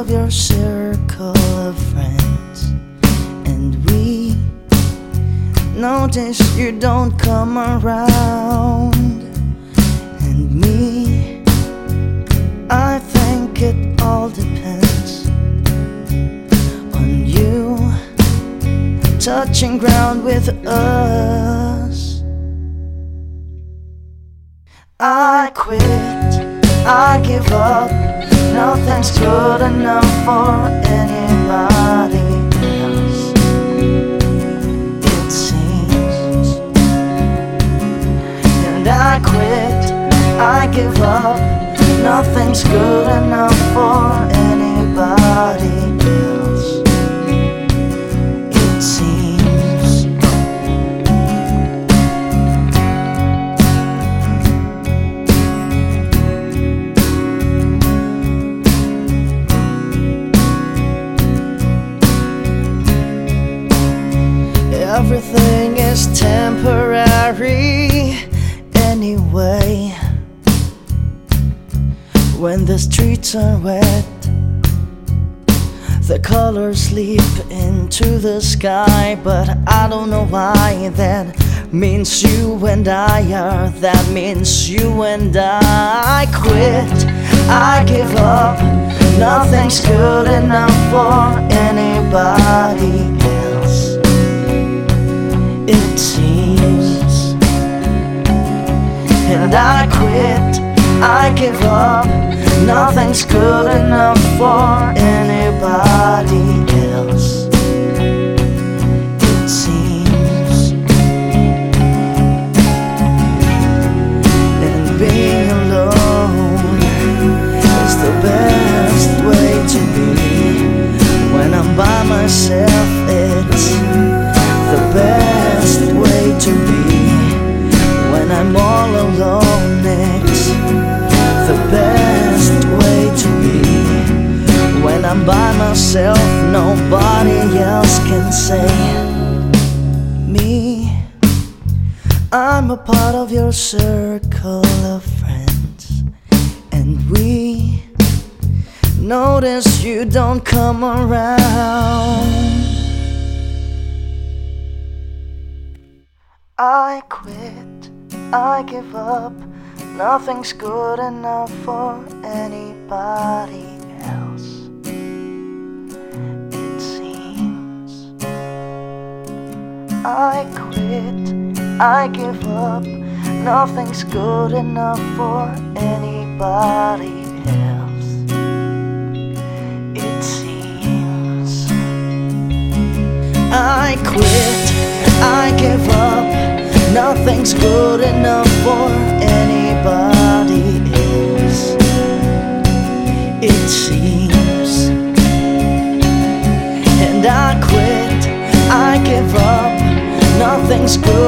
of your circle of friends, and we notice you don't come around. And me, I think it all depends on you touching ground with us. I quit, I give up. Nothing's good enough for anybody else. It seems, and I quit, I give up. Nothing's good enough Is temporary anyway. When the streets are wet, the colors leap into the sky. But I don't know why that means you and I are. That means you and I quit. I give up. Nothing's good enough for anybody And I quit, I give up. Nothing's good enough for anybody Nobody else can say me. I'm a part of your circle of friends, and we notice you don't come around. I quit, I give up. Nothing's good enough for anybody I quit, I give up. Nothing's good enough for anybody else. It seems. I quit, I give up. Nothing's good enough Nothing's good